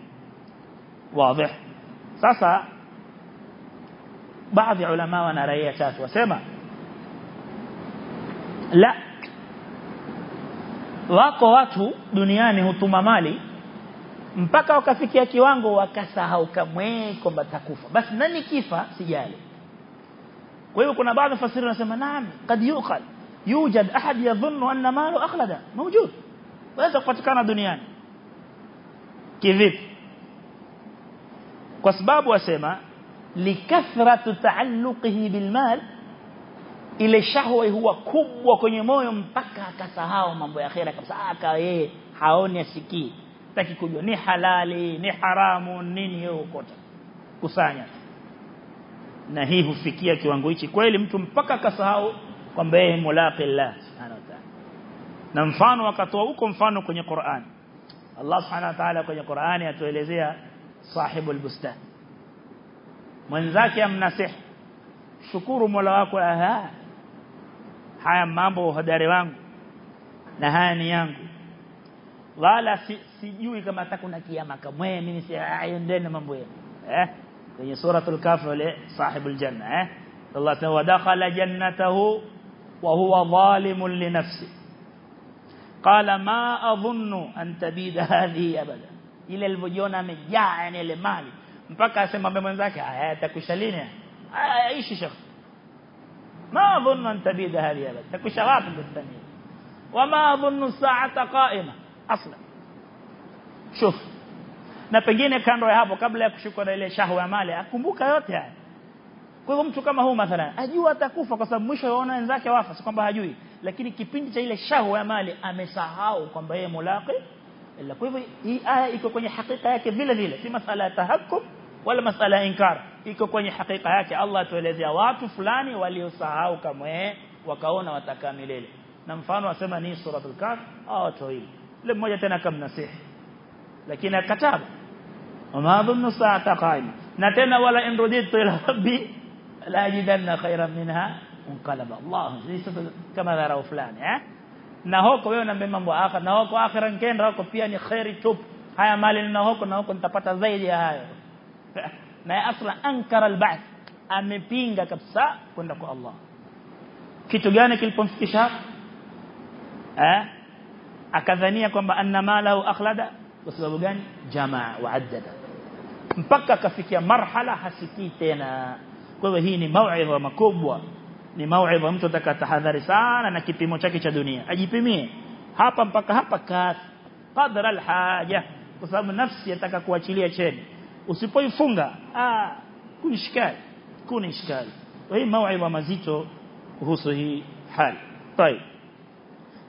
wazi sasa ulama wana raia tatu wasema la wako watu duniani hutuma mali mpaka wakafikia kiwango wakasahau kamwe kwamba takufa basi nani kifa sijali kwa hiyo kuna baadhi fasiri wanasema naam kad yuqal yujad ahad yadhunnu anna malu akhlada mawjud waweza kupatikana duniani kivipi kwa sababu wasema likathratu taalluqihi bilmal ile shahwa huwa kubwa kwenye moyo mpaka akasahau mambo ya akhera kabisa. Aka yeye haoni asikii. Taki kujua ni halali ni haramu nini yeye ukota kusanya. Na hii hufikia kiwango hichi. Kweli mtu mpaka akasahau kwamba yeye mulaqi Allah subhanahu wa ta'ala. Na mfano akatoa huko mfano kwenye Qur'an. Allah subhanahu wa ta'ala kwenye Qur'ani atuelezea sahibul bustan. Mwenzake amnasihi shukuru Mola wako aha haya mambo hodari wangu na haya ni yangu wala si, sijui kama hata kuna kiama kamwe mimi si ayendeni mambo yenu eh kwenye suratul kaf wale sahibul janna eh Allah ta'ala wadakhala jannatahu wa huwa zalimun li nafsi qala ma adhunnu an tabida hadhihi abada ile alivyojiona amejaa yani ile mali mpaka asema mwenzake haya atakusha lini aishi shekhi ما أظن أن تبيد هذه أبدا تكون شغاف بالثانية وما أظن الساعة قائمة أصلا شوف na pengine kando ya hapo kabla ya kushuka na ile shahwa ya mali akumbuka yote haya kwa hivyo mtu kama huu mathalan ajua atakufa kwa sababu mwisho yaona wenzake wafa si kwamba hajui lakini kipindi cha ile shahwa ya mali amesahau kwamba yeye mulaqi ila kwa hivyo hii aya iko kwenye hakika yake vile vile si masala ya tahakkum wala masala ya inkar iko kwenye hakika yake Allah atuelezea watu fulani waliosahau kamwe wakaona watakaa milele na mfano asema ni suratul kaf au watu ile mmoja tena kamnasihi lakini akataba wama adhunnu sa'ata qa'ima na tena wala in ruditu ila rabbi la ajidanna khayran minha unqalaba Allah kama dharau fulani eh na huko wewe unaambia mambo akhir na huko akhira nkenda huko pia ni khairi tup haya mali na huko na huko nitapata zaidi ya hayo na asla ankara alba'th amepinga kabisa kwenda kwa Allah kitu gani kilipomfikisha eh akadhania kwamba anna malahu akhlada kwa sababu gani jamaa waaddada mpaka akafikia marhala hasikii tena kwa hivyo hii ni mauidha makubwa ni mauidha mtu atakatahadhari sana na kipimo chake cha dunia ajipimie hapa mpaka hapa kafi qadra alhaja kwa sababu nafsi yataka kuachilia cheni usipoifunga ah kunishikali kunishikali kwa hii mauidha mazito kuhusu hii hali طيب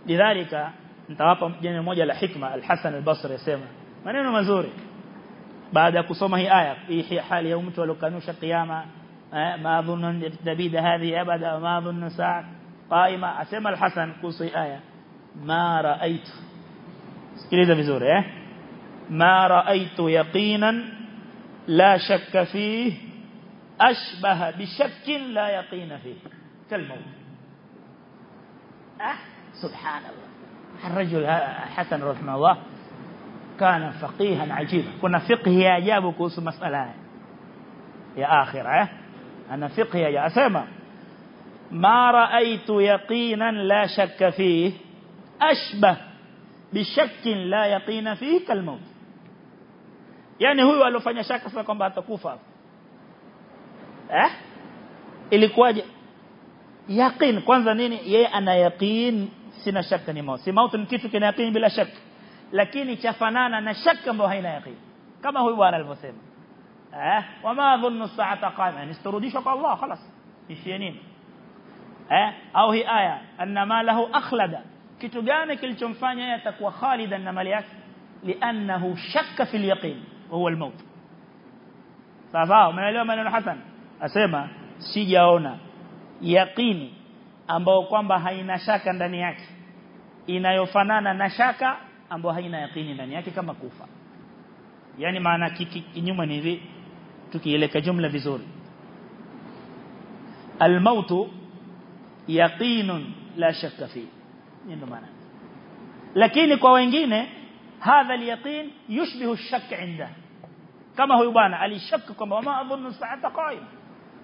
lidhalika nitawapa jana moja la hikma al-Hasan al-Basri yasema maneno mazuri baada ya kusoma hii aya hii hali ya mtu aliyokanusha kiyama ma adhunnu tabida hadhi abada ma adhunnu sa'a qaima asema al-Hasan kuhusu hii aya ma raaitu sikiliza vizuri eh ma raaitu yaqinan la shakka fihi ashbaha bi shakkin la yaqina fihi kalmaut ah subhanallah الرجل حسن رحمه الله كان فقيها عجيبا. كنا فقه يا اجابه كوس مسألة. يا اخره أنا فقه يا اسمع ما رأيت يقينا لا شك فيه أشبه بشك لا يقين فيه كالموت. Yani huyu alofanya shaka sasa kwamba atakufa eh ilikuwaje yaqin kwanza nini yeye ana yaqin sina shaka ni mauti mauti ni kitu kina yaqini bila shaka lakini chafanana na shaka ambayo haina yaqini kama huyu bwana alivyosema eh wama dhunnu sa'ata qa'ima nisturudishwa kwa Allah خلاص ishie nini eh au hii aya anna malahu akhlada kitu gani kilichomfanya yeye atakuwa khalidan na mali yake li'annahu shakka fil yaqin huwa al-maut sawa umeelewa maneno Hassan asema sijaona yaqini ambao kwamba haina shaka ndani yake inayofanana na shaka ambayo haina yakini ndani yake kama kufa yani maana kinyuma ni hivi tukieleka jumla vizuri الموت يقين لا شك فيه ndio maana lakini kwa wengine hadha al-yaqin yushbihu ash-shakk 'inda كما هو بانا علي شك كما ما أظن الساعة قائم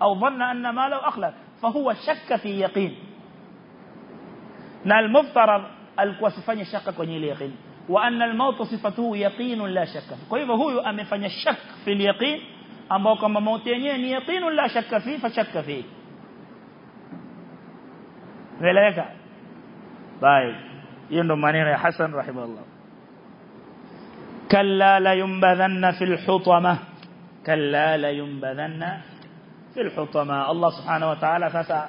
أو ظن أن ماله أخلف فهو شك في يقين. نالمفترض الكوسفاني شك كوني اليقين. وأن الموت صفته يقين لا شك. كيف هو يؤمن الشك في اليقين؟ أما كما موتين يعني يقين لا شك فيه فشك فيه. غير ذلك طيب. ينو مانيغي حسن رحمه الله. كلا لينبذن في الحطمة. كلا لينبذن في الحطمة. الله سبحانه وتعالى فسع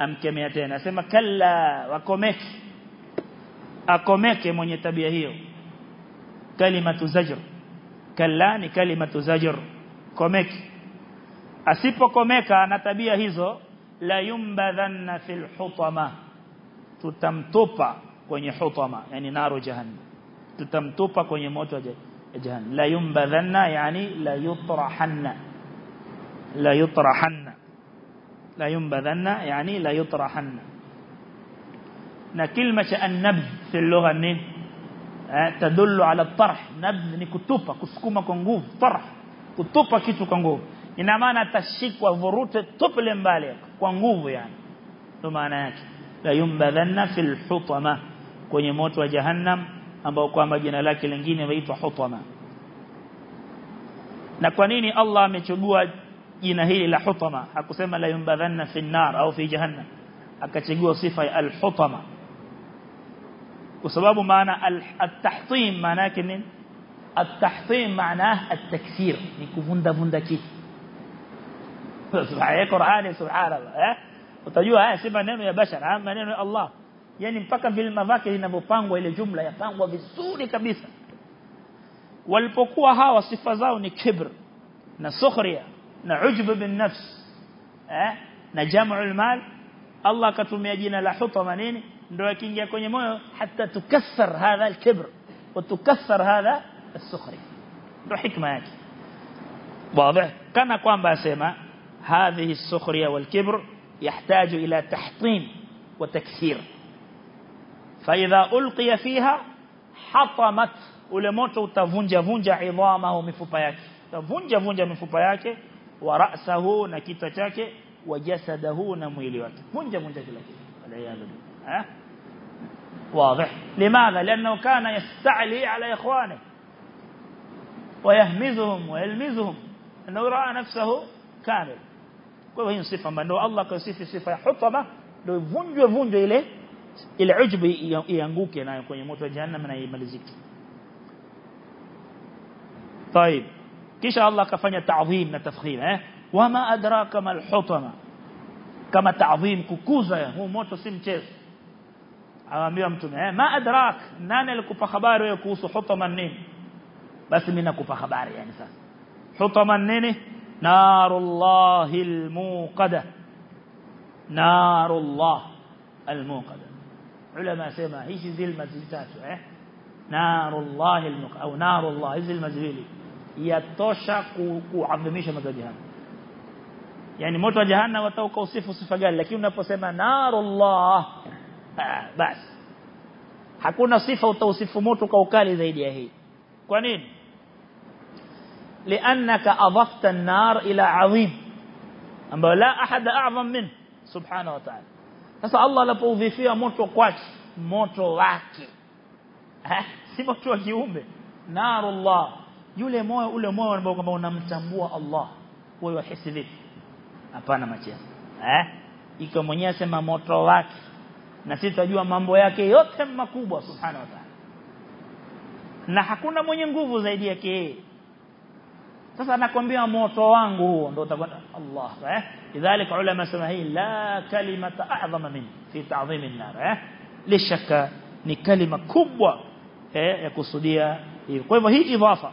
أم كميتين اسمع كلا. وكمك اكمك من تبيه هي كلمة زجر. كلا ني كلمة زجر. كمك اسيبكمك أنا تبيه هذو لا ينبذن في الحطمة. تتمطوبا كني حطمة. يعني نار جهنم. Tutamtupa kwenye moto wa jahannam la yumbadhanna yani la yutrahanna la yutrahanna la yumbadhanna yani la yutrahanna na kilma cha an-nabdh fi lugha ni tadullu ala at-tarh nabdh ni kutupa kusukuma kwa nguvu tarh kutupa kitu kwa nguvu ina maana tashikwa vurute tupile mbali kwa nguvu yani ndio maana yake la yumbadhanna fil hutama kwenye moto wa jahannam ambao kwamba jina lake lingine huitwa hutama na kwa nini Allah amechagua jina hili la hutama hakusema la yumbadhanna fi nar au fi jahannam akachagua sifa ya al-hutama kwa sababu maana at-tahtim maana yake nini at-tahtim maana at-taksir ni kuvunda vunda kitu subhanahu Qur'ani subhanallah eh utajua haya si maneno ya bashar maneno ya Allah yani mpaka vilima vyake linavyopangwa ile jumla yapangwa vizuri kabisa walipokuwa hawa sifa zao ni kibr na sukhriya na ujub bin nafs eh na jam'ul mal Allah akatumia jina la hutama nini ndio akiingia kwenye moyo hata tukassar hadha al-kibr wa tukassar hadha as-sukhri ndio hikma yake wazi kana kwamba asema هذه السخرية والكبر يحتاج إلى تحطيم وتكسير فإذا ألقي فيها حطمت ule utavunja vunja idhamahu mifupa yake utavunja vunja mifupa yake wa ra'sahu na kichwa chake wa jasadahu na mwili wake vunja vunja kila kitu waliyadu eh واضح لماذا لأنه كان يستعلي على اخوانه ويهمزهم ويلمزهم انه راى نفسه كامل kwa hiyo sifa ambayo Allah kasifi sifa ya hutama ndio vunjwe vunjwe ile العجب ينقوك ينا يكون يموت جهنم ناي ملزك طيب كيش الله كفني تعظيم نتفخيم وما أدراك ما الحطمة كما تعظيم كوكوزا هو موت سيمتشيز أميهم تنهي ما أدراك نانا لكوفا خباره يكوسو حطمة النين بس منا كوفا خباري يعني ساس حطمة النين نار الله الموقدة نار الله الموقدة علماء سما هي ذل مزيتاتو إيه؟ نار الله المق أو نار الله ذل مزيلي يتوشا كعظميش مزجهان يعني موت جهنم وتوك وصف صفه قال لكن unaposema نار الله. آه، بس. حكون صفه وتوصف موت كوكالي زي دي هي. كونين لأنك أضفت النار إلى عظيم. لا أحد أعظم منه. سبحانه وتعالى. Sasa Allah anapoudhifia moto kwake moto wake. Eh? Si moto wa kiumbe. Narullah. Yule moyo ule moyo ambao kama unamtambua Allah. Wewe wahisi vipi? Hapana machezo eh? Iko mwenyewe sema moto wake. Na sisi tunajua mambo yake yote makubwa subhanahu wa ta'ala. Na hakuna mwenye nguvu zaidi yake yeye sasa anakwambia moto wangu huo ndio utakwenda Allah eh lidhalika ulama sema hii la kalimata a'zama min fi ta'zim an-nar eh lishaka ni kalima kubwa eh ya kusudia hiyo kwa hivyo hii idhafa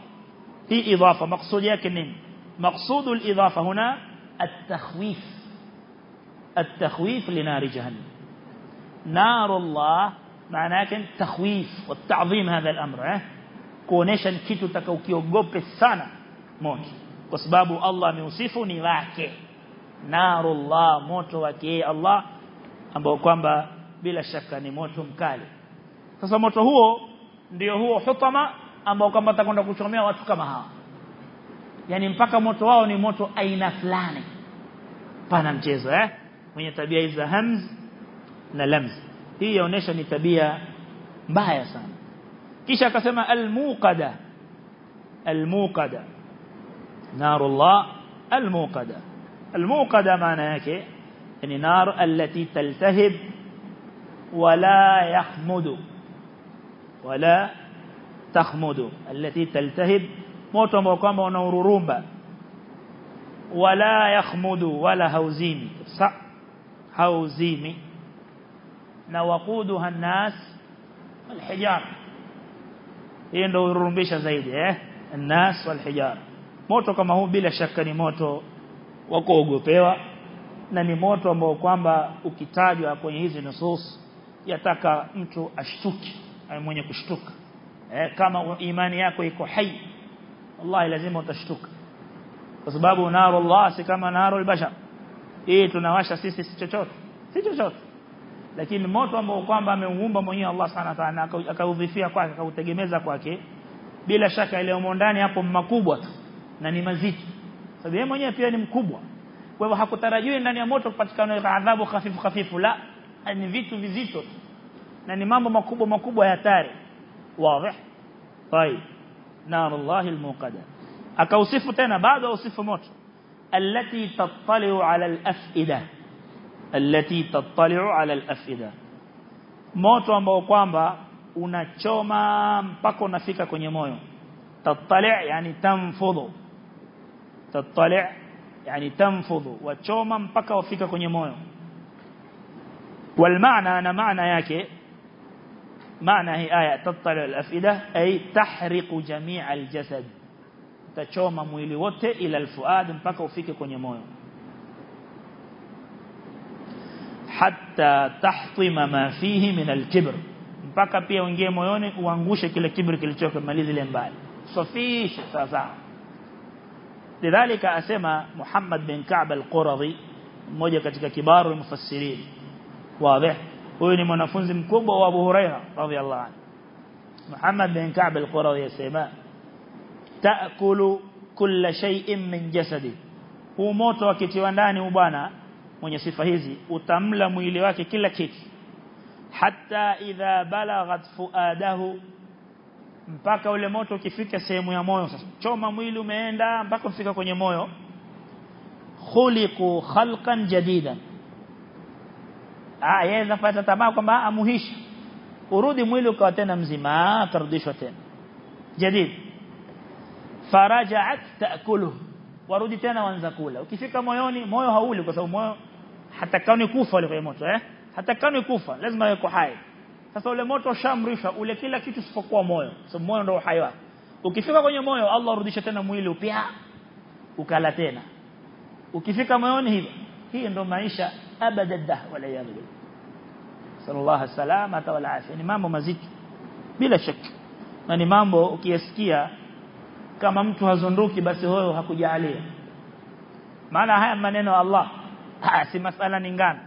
hii idhafa maksudi yake nini maksudu al-idhafa huna at-takhwif at-takhwif li nar jahannam nar Allah maana yake takhwif wa ta'zim hadha al-amr eh kuonesha kitu utakaokiogope sana moto kwa sababu Allah ameusifu ni wake narullah moto wake Allah ambao kwamba bila shaka ni moto mkali sasa moto huo ndio huo hutama ambao kwamba atakwenda kuchomea watu kama hawa yani mpaka moto wao ni moto aina fulani pana mchezo eh mwenye tabia hizi za hamz na lamz hii yaonesha ni tabia mbaya sana kisha akasema almuqada almuqada نار الله الموقدة. الموقدة معناها يعني النار التي تلتهب ولا يحمد. ولا تحمد التي تلتهب. موت موقام ونورورومبا ولا يحمد ولا هوزيمي. س هوزيمي. نوقودها الناس والحجار هي ndo urumbisha zaidi eh الناس والحجارة. Moto kama huu bila shaka ni moto wa kuogopewa na ni moto ambao kwamba ukitajwa kwenye hizi nusus yataka mtu ashtuki mwenye kushtuka. Eh kama imani yako iko hai wallahi lazima utashtuka. Kwa sababu naru Allah si kama naru albashar hii tunawasha sisi si chochote si chochote. Lakini moto ambao kwamba ameumba mwenyewe Allah sana sana akaudhifia kwake akautegemeza kwake bila shaka ile ndani hapo makubwa tu na ni mazito sababu yeye mwenyewe pia ni mkubwa kwa hivyo hakutarajiwi ndani ya moto kupatikana adhabu hafifu hafifu la ni vitu vizito na ni mambo makubwa makubwa ya hatari wazi طيب نار الله الموقدة akausifu tena bado ausifu moto allati tattali'u 'ala al-af'ida allati tattali'u 'ala al-af'ida moto ambao kwamba unachoma mpaka unafika kwenye moyo tattali' yani tamfudhu تطلع يعني تنفض وتشوم إمتى وفيكه كوني مويو. والمعنى أنا معنى yake معنى هي آية تطلع الأفئدة أي تحرق جميع الجسد. تشوم مويلي wote إلى الفؤاد إمتى وفيكه كوني مويو. حتى تحطم ما فيه من الكبر. إمتى pia ungie moyoni وانغوشك kile kibri kilichoka malizi le mbali sofisha sawa sawa lidhalika asema Muhammad bin Ka'b al-Quradhi mmoja katika kibaru mufassirin wazi huyu ni mwanafunzi mkubwa wa Abu Huraira radhiyallahu anhu Muhammad bin Ka'b al-Quradhi yasema taakulu kulla shay'in min jasadi huu moto wakitiwa ndani bwana mwenye sifa hizi utamla mwili wake kila kitu hatta idha balaghat fuadahu mpaka ule moto ukifika sehemu ya moyo sasa choma mwili umeenda mpaka ufika kwenye moyo khuliqu khalqan jadidan ah yeye zapata tamaa kwamba amuhisha urudi mwili ukawa tena mzima akarudishwa tena jadid faraja'at ta'kuluhu warudi tena waanza kula ukifika moyoni moyo hauli kwa sababu moyo hatakani kufa ile kwenye moto eh hatakani kufa lazima yuko hai sasa ule moto shamrisha ule kila kitu isipokuwa moyo sababu moyo ndio uhai wake ukifika kwenye moyo Allah urudisha tena mwili upya ukala tena ukifika moyoni hivyo hii ndio maisha abada dah wala yadhlim sallallahu alaihi wal afia ni mambo mazito bila shaka na ni mambo ukiyasikia kama mtu hazunduki basi huyo hakujalia maana haya maneno ya Allah si masala ni ngano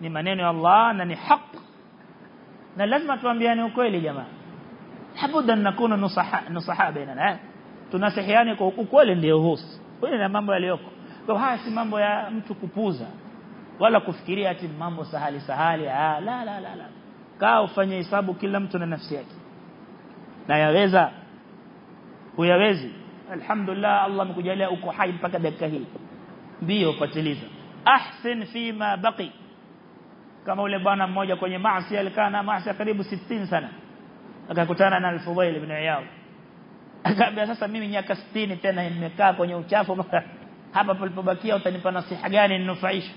ni maneno ya Allah na ni haki na lazima tuambiane ukweli jamaa habuda nakuna nusaha nusaha bainana tunasihiane kwa ukweli ndio husi kweli na mambo yaliyoko kwa haya si mambo ya mtu kupuza wala kufikiria ati mambo sahali sahali ah la la la la kaa ufanye hesabu kila mtu na nafsi yake na yaweza huyawezi alhamdulillah Allah amekujalia uko hai mpaka dakika hii ndio upatiliza ahsin fima baqi kama ule bwana mmoja kwenye maasi alikaa na maasi karibu 60 sana akakutana na al-Fudail ibn Iyad akaambia sasa mimi miaka 60 tena nimekaa kwenye uchafu hapa palipobakia utanipa nasiha gani ninufaisha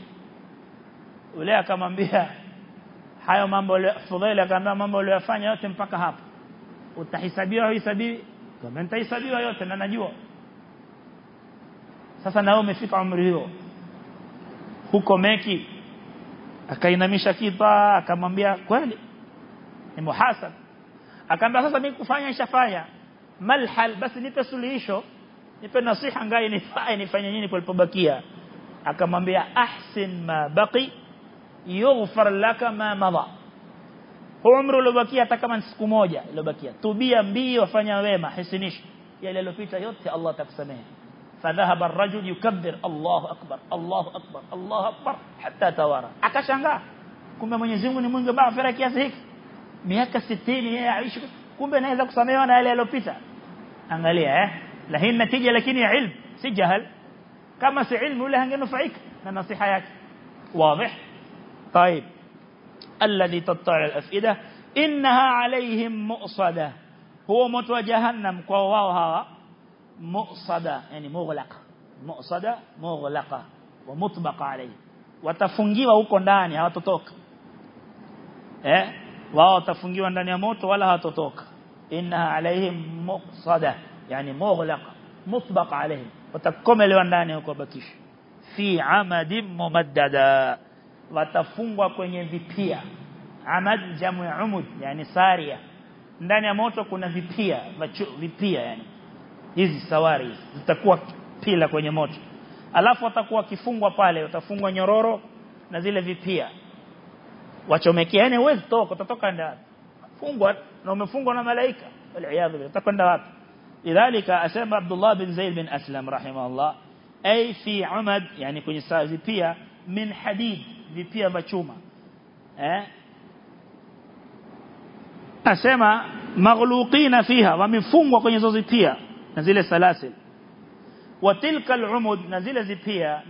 ule akamwambia hayo mambo Fudail akamwambia mambo aliyofanya yote mpaka hapa utahesabiwa au hisabiwi kama nitahesabiwa yote na najua sasa na wewe umefika umri huo huko Meki akainamisha kipa akamwambia kweli ni muhasab akamwambia sasa mimi kufanya ishafanya malhal basi nipe suluhisho nipe nasiha ngai nifae nifanye nini palipobakia akamwambia ahsin ma baqi yughfar laka ma madha umri uliobakia hata kama siku moja iliyobakia tubia mbio fanya wema hisinisha yale yaliyopita yote Allah atakusamehe فذهب الرجل يكبر. الله أكبر الله أكبر الله أكبر حتى توارى. أكشنغا كم من يزمن من جماعة هيك يزهك مياك ستين يعيش كم من هذا قصمي وأنا عليه لبيتا أنغليه إيه لهين النتيجه لكن علم سجهل كما سعلم ولا هنجن فعيك النصيحة ياك واضح طيب الذي تطلع الأفئدة إنها عليهم مؤصدة هو متوجهنم قواوها muqsada yani mughlaqa muqsada mughlaqa. Wa mutbaqa alayhi. Watafungiwa huko ndani hawatotoka eh? Wao watafungiwa ndani ya moto wala hawatotoka inna alaihim muqsada yani mughlaqa mutbaqa alayhim. Watakomelewa ndani huko bakish fi amadin mumaddada. Watafungwa kwenye vipia. Amad jamu ya umud yani saria. Ndani ya moto kuna vipia vipia yani hizi sawari zitakuwa pila kwenye moto alafu watakuwa kifungwa pale watafungwa nyororo na zile vipia wachomekea yani uwezi toka utatoka ndani fungwa na umefungwa na malaika waliaadhu utakwenda wapi lidhalika asema Abdullah bin Zaid bin Aslam rahimahullah ay fi umad yani kwenye saa vipia min hadid vipia vya chuma eh asema maghluqina fiha wamefungwa kwenye zozi pia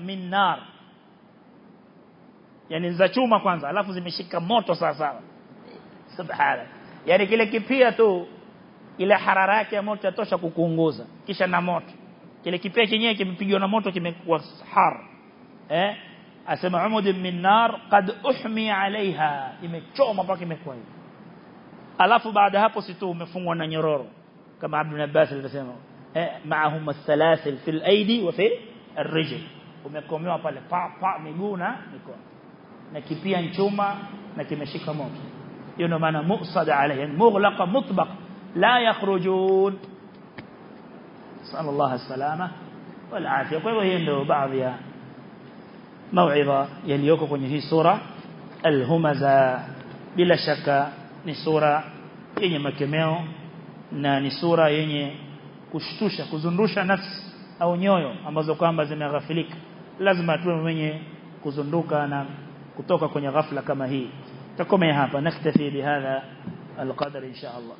min nar yani za chuma kwanza alafu zimeshika moto sawa sawa subhana yani kile kipia tu ile harara yake ya moto yatosha kukuunguza kisha na moto kile kipia chenyewe kimepigwa na moto kimekuwa har eh asema umud min nar qad uhmi alaiha imechoma mpaka imekuwa hivi alafu baada hapo si tu umefungwa na nyororo kama Abdul Abbas alisema إيه، معهم السلاسل في الأيدي وفي الرجل. هم يقوموا على فا فا ميغونا نكون نكبي أن شوما نكمشي كموم ينوم أنا مؤصد عليه يعني مغلق مطبق. لا يخرجون. صلى الله السلامة والعافية. قلوا هندو بعضها موعظة يليوكو هي سورة الهمزة. بلا شك نسورة ينمكمو ناني سورة ينمكمو kushtusha kuzundusha nafsi au nyoyo ambazo kwamba zimeghafilika lazima tuwe mwenye kuzunduka na kutoka kwenye ghafla kama hii takomea hapa naktafi bihadha alqadar insha Allah